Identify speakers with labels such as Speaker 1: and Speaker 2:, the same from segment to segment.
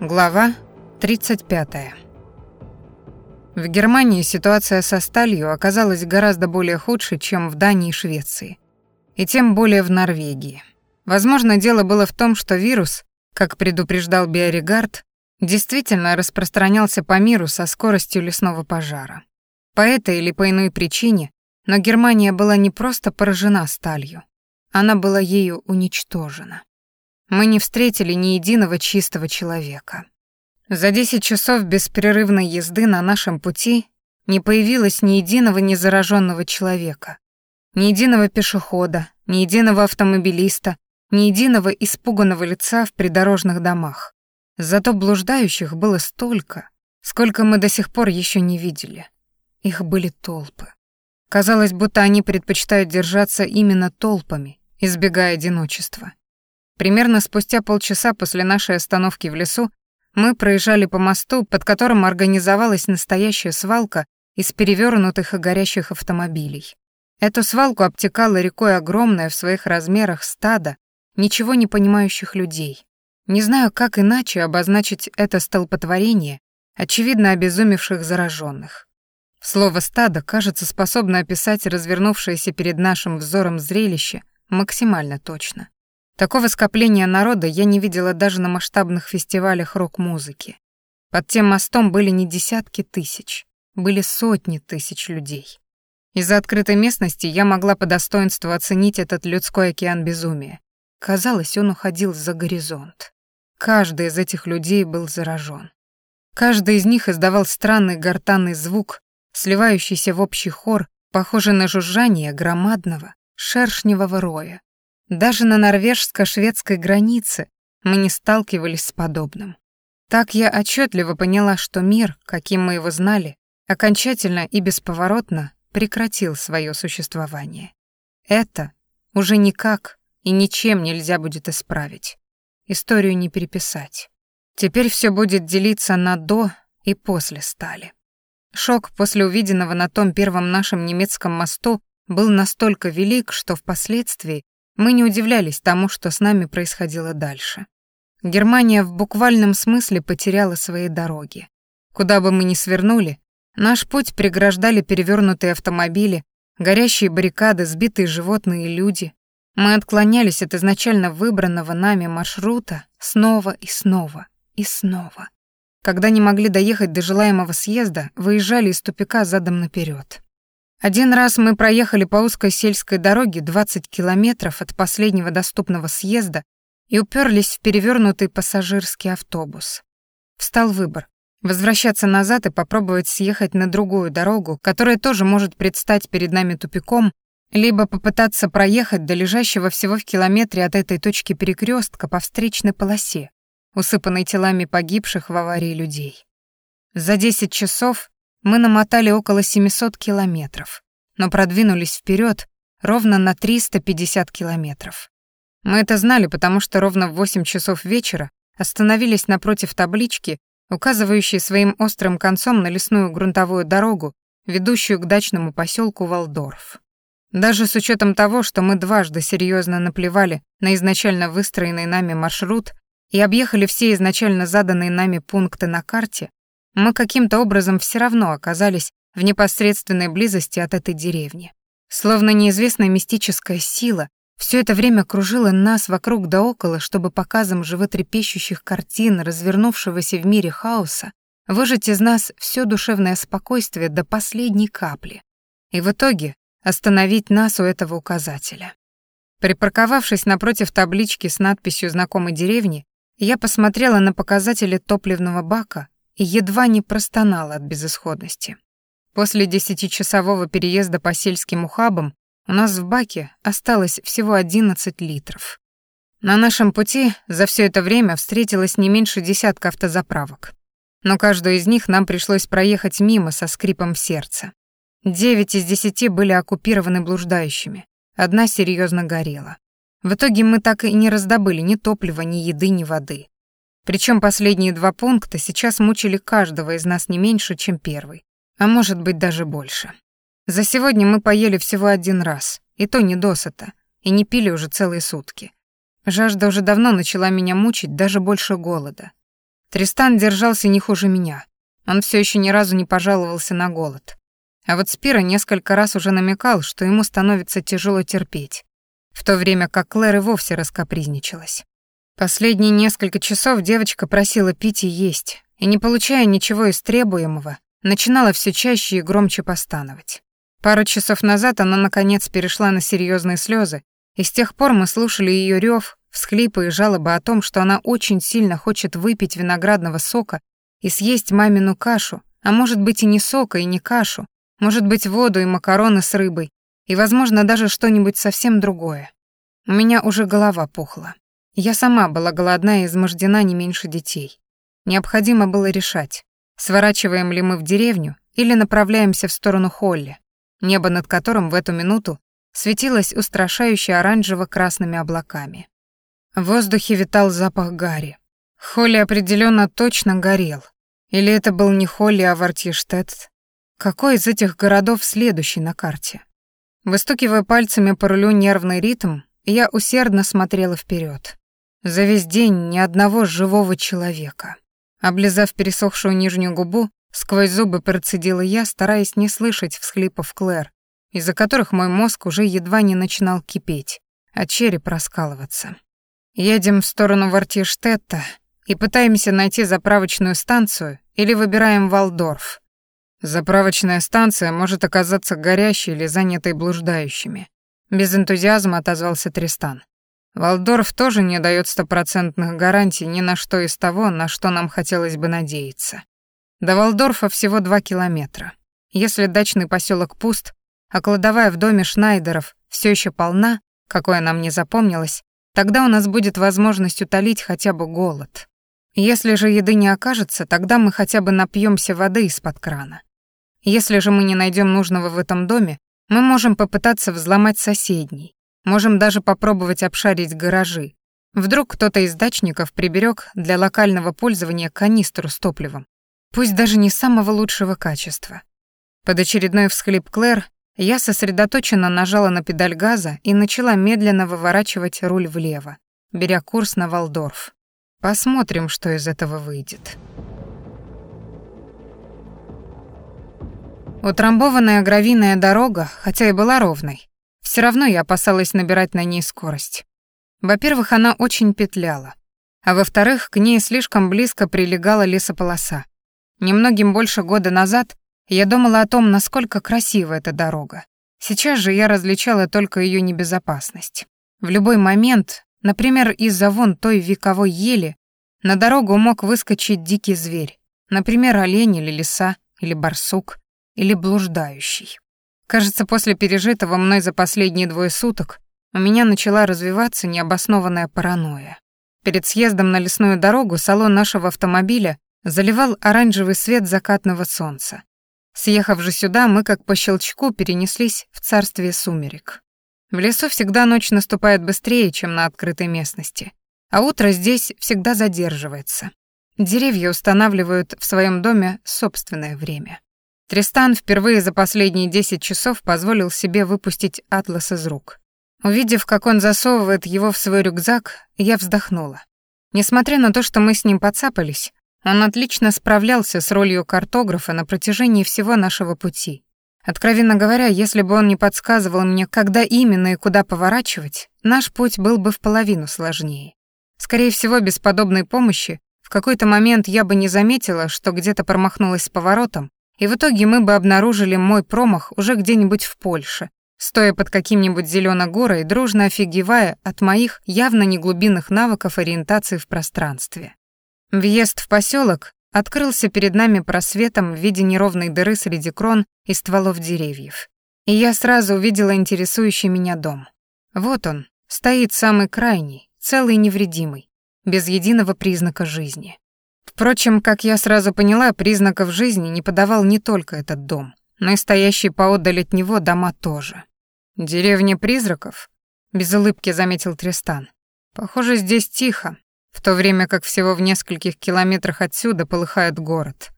Speaker 1: Глава 35. В Германии ситуация со сталью оказалась гораздо более худшей, чем в Дании и Швеции. И тем более в Норвегии. Возможно, дело было в том, что вирус, как предупреждал Биоригард, действительно распространялся по миру со скоростью лесного пожара. По этой или по иной причине, но Германия была не просто поражена сталью, она была ею уничтожена мы не встретили ни единого чистого человека. За 10 часов беспрерывной езды на нашем пути не появилось ни единого незараженного человека, ни единого пешехода, ни единого автомобилиста, ни единого испуганного лица в придорожных домах. Зато блуждающих было столько, сколько мы до сих пор еще не видели. Их были толпы. Казалось, будто они предпочитают держаться именно толпами, избегая одиночества. Примерно спустя полчаса после нашей остановки в лесу мы проезжали по мосту, под которым организовалась настоящая свалка из перевернутых и горящих автомобилей. Эту свалку обтекало рекой огромное в своих размерах стадо ничего не понимающих людей. Не знаю, как иначе обозначить это столпотворение, очевидно обезумевших зараженных. Слово «стадо» кажется способно описать развернувшееся перед нашим взором зрелище максимально точно. Такого скопления народа я не видела даже на масштабных фестивалях рок-музыки. Под тем мостом были не десятки тысяч, были сотни тысяч людей. Из-за открытой местности я могла по достоинству оценить этот людской океан безумия. Казалось, он уходил за горизонт. Каждый из этих людей был заражен. Каждый из них издавал странный гортанный звук, сливающийся в общий хор, похожий на жужжание громадного шершневого роя, даже на норвежско-шведской границе мы не сталкивались с подобным. Так я отчетливо поняла, что мир, каким мы его знали, окончательно и бесповоротно прекратил свое существование. Это уже никак и ничем нельзя будет исправить. Историю не переписать. Теперь все будет делиться на «до» и «после» стали. Шок после увиденного на том первом нашем немецком мосту был настолько велик, что впоследствии мы не удивлялись тому, что с нами происходило дальше. Германия в буквальном смысле потеряла свои дороги. Куда бы мы ни свернули, наш путь преграждали перевернутые автомобили, горящие баррикады, сбитые животные и люди. Мы отклонялись от изначально выбранного нами маршрута снова и снова и снова. Когда не могли доехать до желаемого съезда, выезжали из тупика задом наперед. Один раз мы проехали по узкой сельской дороге 20 километров от последнего доступного съезда и уперлись в перевернутый пассажирский автобус. Встал выбор — возвращаться назад и попробовать съехать на другую дорогу, которая тоже может предстать перед нами тупиком, либо попытаться проехать до лежащего всего в километре от этой точки перекрестка по встречной полосе, усыпанной телами погибших в аварии людей. За 10 часов мы намотали около 700 километров, но продвинулись вперед ровно на 350 километров. Мы это знали, потому что ровно в 8 часов вечера остановились напротив таблички, указывающей своим острым концом на лесную грунтовую дорогу, ведущую к дачному поселку Валдорф. Даже с учетом того, что мы дважды серьезно наплевали на изначально выстроенный нами маршрут и объехали все изначально заданные нами пункты на карте, мы каким-то образом все равно оказались в непосредственной близости от этой деревни. Словно неизвестная мистическая сила все это время кружила нас вокруг да около, чтобы показом животрепещущих картин, развернувшегося в мире хаоса, выжать из нас все душевное спокойствие до последней капли. И в итоге остановить нас у этого указателя. Припарковавшись напротив таблички с надписью знакомой деревни, я посмотрела на показатели топливного бака и едва не простонала от безысходности. После десятичасового переезда по сельским ухабам у нас в баке осталось всего 11 литров. На нашем пути за все это время встретилось не меньше десятка автозаправок. Но каждую из них нам пришлось проехать мимо со скрипом сердца. Девять из десяти были оккупированы блуждающими, одна серьезно горела. В итоге мы так и не раздобыли ни топлива, ни еды, ни воды. Причем последние два пункта сейчас мучили каждого из нас не меньше, чем первый, а может быть даже больше. За сегодня мы поели всего один раз, и то не досыта, и не пили уже целые сутки. Жажда уже давно начала меня мучить даже больше голода. Тристан держался не хуже меня. Он все еще ни разу не пожаловался на голод. А вот Спира несколько раз уже намекал, что ему становится тяжело терпеть, в то время как Клэр и вовсе раскапризничалась. Последние несколько часов девочка просила пить и есть, и, не получая ничего из требуемого, начинала все чаще и громче постановать. Пару часов назад она, наконец, перешла на серьезные слезы, и с тех пор мы слушали ее рев, всхлипы и жалобы о том, что она очень сильно хочет выпить виноградного сока и съесть мамину кашу, а может быть и не сока, и не кашу, может быть воду и макароны с рыбой, и, возможно, даже что-нибудь совсем другое. У меня уже голова пухла. Я сама была голодна и измождена не меньше детей. Необходимо было решать, сворачиваем ли мы в деревню или направляемся в сторону Холли, небо над которым в эту минуту светилось устрашающе оранжево-красными облаками. В воздухе витал запах гари. Холли определенно точно горел. Или это был не Холли, а Вартьештедт? Какой из этих городов следующий на карте? Выстукивая пальцами по рулю нервный ритм, я усердно смотрела вперед. За весь день ни одного живого человека. Облизав пересохшую нижнюю губу, сквозь зубы процедила я, стараясь не слышать всхлипов Клэр, из-за которых мой мозг уже едва не начинал кипеть, а череп раскалываться. Едем в сторону Вартиштетта и пытаемся найти заправочную станцию или выбираем Валдорф. Заправочная станция может оказаться горящей или занятой блуждающими. Без энтузиазма отозвался Тристан. Валдорф тоже не дает стопроцентных гарантий ни на что из того, на что нам хотелось бы надеяться. До Валдорфа всего два километра. Если дачный поселок пуст, а кладовая в доме Шнайдеров все еще полна, какое нам не запомнилось, тогда у нас будет возможность утолить хотя бы голод. Если же еды не окажется, тогда мы хотя бы напьемся воды из-под крана. Если же мы не найдем нужного в этом доме, мы можем попытаться взломать соседний, Можем даже попробовать обшарить гаражи. Вдруг кто-то из дачников приберег для локального пользования канистру с топливом, пусть даже не самого лучшего качества. Под очередной всхлип Клэр я сосредоточенно нажала на педаль газа и начала медленно выворачивать руль влево, беря курс на Валдорф. Посмотрим, что из этого выйдет. Утрамбованная гравийная дорога, хотя и была ровной, все равно я опасалась набирать на ней скорость. Во-первых, она очень петляла, а во-вторых, к ней слишком близко прилегала лесополоса. Немногим больше года назад я думала о том, насколько красива эта дорога. Сейчас же я различала только ее небезопасность. В любой момент, например, из-за вон той вековой ели, на дорогу мог выскочить дикий зверь, например, олень или лиса, или барсук, или блуждающий. Кажется, после пережитого мной за последние двое суток у меня начала развиваться необоснованная паранойя. Перед съездом на лесную дорогу салон нашего автомобиля заливал оранжевый свет закатного солнца. Съехав же сюда, мы как по щелчку перенеслись в царствие сумерек. В лесу всегда ночь наступает быстрее, чем на открытой местности, а утро здесь всегда задерживается. Деревья устанавливают в своем доме собственное время. Тристан впервые за последние десять часов позволил себе выпустить атлас из рук. Увидев, как он засовывает его в свой рюкзак, я вздохнула. Несмотря на то, что мы с ним подцапались, он отлично справлялся с ролью картографа на протяжении всего нашего пути. Откровенно говоря, если бы он не подсказывал мне, когда именно и куда поворачивать, наш путь был бы в половину сложнее. Скорее всего, без подобной помощи в какой-то момент я бы не заметила, что где-то промахнулась с поворотом, и в итоге мы бы обнаружили мой промах уже где-нибудь в Польше, стоя под каким-нибудь зелёно-горой, дружно офигевая от моих явно не глубинных навыков ориентации в пространстве. Въезд в поселок открылся перед нами просветом в виде неровной дыры среди крон и стволов деревьев. И я сразу увидела интересующий меня дом. Вот он, стоит самый крайний, целый и невредимый, без единого признака жизни. Впрочем, как я сразу поняла, признаков жизни не подавал не только этот дом, но и стоящие поодаль от него дома тоже. «Деревня призраков?» — без улыбки заметил Тристан. «Похоже, здесь тихо, в то время как всего в нескольких километрах отсюда полыхает город».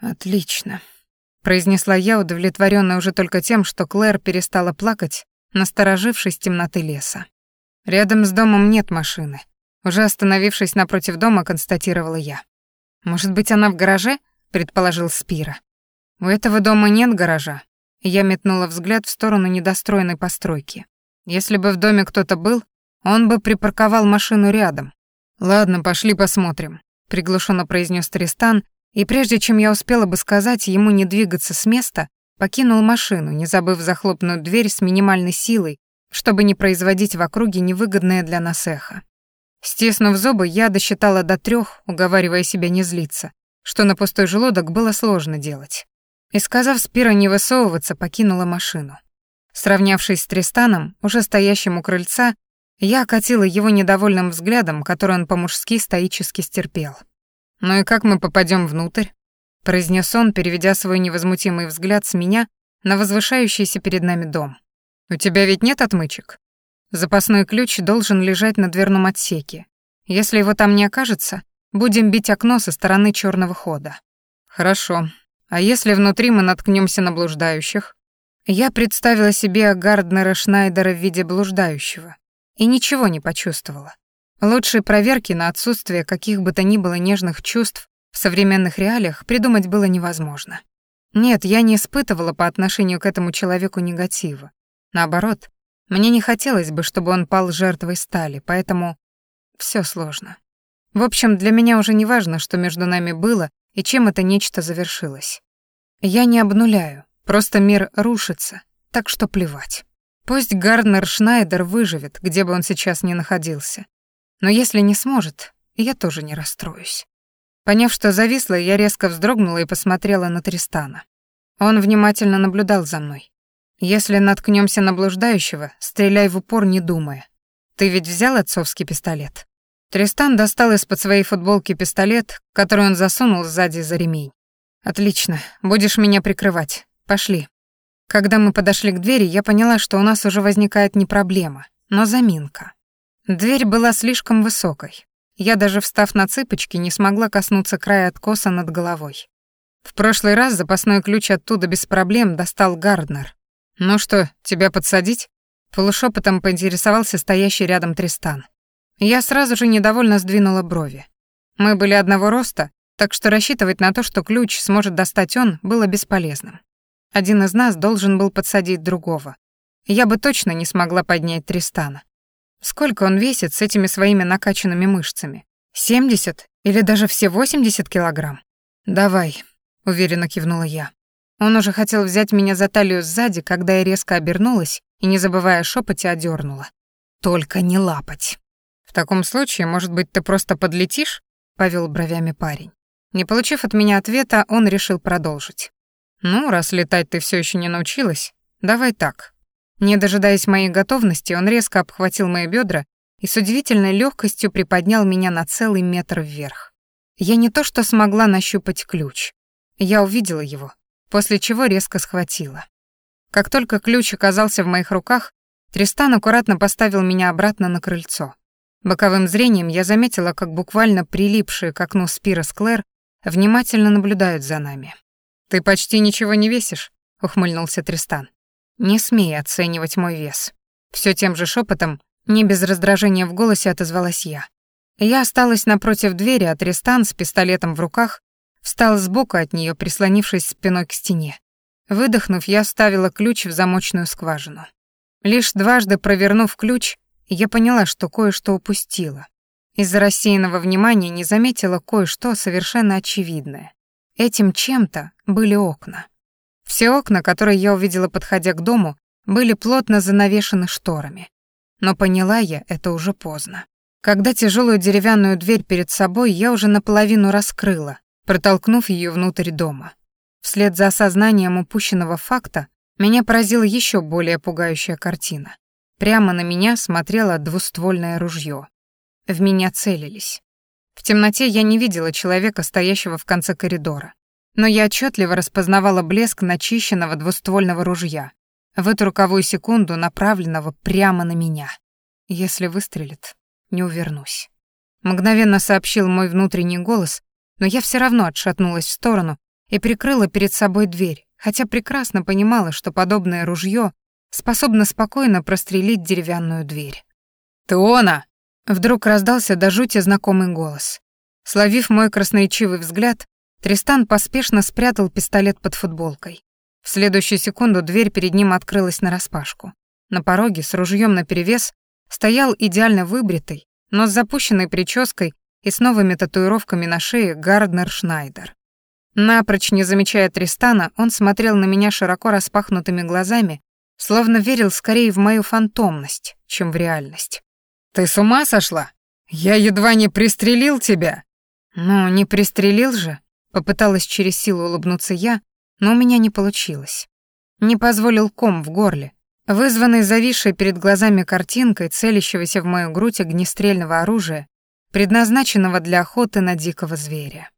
Speaker 1: «Отлично», — произнесла я, удовлетворённая уже только тем, что Клэр перестала плакать, насторожившись темноты леса. «Рядом с домом нет машины», — уже остановившись напротив дома, констатировала я. «Может быть, она в гараже?» — предположил Спира. «У этого дома нет гаража». Я метнула взгляд в сторону недостроенной постройки. Если бы в доме кто-то был, он бы припарковал машину рядом. «Ладно, пошли посмотрим», — приглушенно произнес Тристан, и прежде чем я успела бы сказать ему не двигаться с места, покинул машину, не забыв захлопнуть дверь с минимальной силой, чтобы не производить в округе невыгодное для нас эхо. Стиснув зубы, я досчитала до трех, уговаривая себя не злиться, что на пустой желудок было сложно делать. И, сказав Спира не высовываться, покинула машину. Сравнявшись с Тристаном, уже стоящим у крыльца, я окатила его недовольным взглядом, который он по-мужски стоически стерпел. «Ну и как мы попадем внутрь?» — произнес он, переведя свой невозмутимый взгляд с меня на возвышающийся перед нами дом. «У тебя ведь нет отмычек?» Запасной ключ должен лежать на дверном отсеке. Если его там не окажется, будем бить окно со стороны черного хода. Хорошо. А если внутри мы наткнемся на блуждающих? Я представила себе Гарднера Шнайдера в виде блуждающего и ничего не почувствовала. Лучшей проверки на отсутствие каких бы то ни было нежных чувств в современных реалиях придумать было невозможно. Нет, я не испытывала по отношению к этому человеку негатива. Наоборот, мне не хотелось бы, чтобы он пал жертвой стали, поэтому все сложно. В общем, для меня уже не важно, что между нами было и чем это нечто завершилось. Я не обнуляю, просто мир рушится, так что плевать. Пусть Гарднер Шнайдер выживет, где бы он сейчас ни находился. Но если не сможет, я тоже не расстроюсь. Поняв, что зависла, я резко вздрогнула и посмотрела на Тристана. Он внимательно наблюдал за мной. Если наткнемся на блуждающего, стреляй в упор, не думая. Ты ведь взял отцовский пистолет? Тристан достал из-под своей футболки пистолет, который он засунул сзади за ремень. Отлично, будешь меня прикрывать. Пошли. Когда мы подошли к двери, я поняла, что у нас уже возникает не проблема, но заминка. Дверь была слишком высокой. Я даже встав на цыпочки, не смогла коснуться края откоса над головой. В прошлый раз запасной ключ оттуда без проблем достал Гарднер, «Ну что, тебя подсадить?» Полушепотом поинтересовался стоящий рядом Тристан. Я сразу же недовольно сдвинула брови. Мы были одного роста, так что рассчитывать на то, что ключ сможет достать он, было бесполезным. Один из нас должен был подсадить другого. Я бы точно не смогла поднять Тристана. Сколько он весит с этими своими накачанными мышцами? 70 или даже все 80 килограмм? «Давай», — уверенно кивнула я. Он уже хотел взять меня за талию сзади, когда я резко обернулась и, не забывая шепоте, одернула. «Только не лапать». «В таком случае, может быть, ты просто подлетишь?» — повел бровями парень. Не получив от меня ответа, он решил продолжить. «Ну, раз летать ты все еще не научилась, давай так». Не дожидаясь моей готовности, он резко обхватил мои бедра и с удивительной легкостью приподнял меня на целый метр вверх. Я не то что смогла нащупать ключ. Я увидела его, после чего резко схватила. Как только ключ оказался в моих руках, Тристан аккуратно поставил меня обратно на крыльцо. Боковым зрением я заметила, как буквально прилипшие к окну Спира с Клэр внимательно наблюдают за нами. «Ты почти ничего не весишь», — ухмыльнулся Тристан. «Не смей оценивать мой вес». Все тем же шепотом, не без раздражения в голосе отозвалась я. Я осталась напротив двери, а Тристан с пистолетом в руках Встал сбоку от нее, прислонившись спиной к стене. Выдохнув, я вставила ключ в замочную скважину. Лишь дважды провернув ключ, я поняла, что кое-что упустила. Из-за рассеянного внимания не заметила кое-что совершенно очевидное. Этим чем-то были окна. Все окна, которые я увидела, подходя к дому, были плотно занавешены шторами. Но поняла я это уже поздно. Когда тяжелую деревянную дверь перед собой я уже наполовину раскрыла, протолкнув ее внутрь дома. Вслед за осознанием упущенного факта меня поразила еще более пугающая картина. Прямо на меня смотрело двуствольное ружье. В меня целились. В темноте я не видела человека, стоящего в конце коридора. Но я отчетливо распознавала блеск начищенного двуствольного ружья, в эту руковую секунду направленного прямо на меня. Если выстрелит, не увернусь. Мгновенно сообщил мой внутренний голос, но я все равно отшатнулась в сторону и прикрыла перед собой дверь, хотя прекрасно понимала, что подобное ружье способно спокойно прострелить деревянную дверь. «Теона!» — вдруг раздался до жути знакомый голос. Словив мой красноречивый взгляд, Тристан поспешно спрятал пистолет под футболкой. В следующую секунду дверь перед ним открылась нараспашку. На пороге с ружьем наперевес стоял идеально выбритый, но с запущенной прической и с новыми татуировками на шее Гарднер Шнайдер. Напрочь не замечая Тристана, он смотрел на меня широко распахнутыми глазами, словно верил скорее в мою фантомность, чем в реальность. «Ты с ума сошла? Я едва не пристрелил тебя!» «Ну, не пристрелил же?» — попыталась через силу улыбнуться я, но у меня не получилось. Не позволил ком в горле, вызванный зависшей перед глазами картинкой целящегося в мою грудь огнестрельного оружия, предназначенного для охоты на дикого зверя.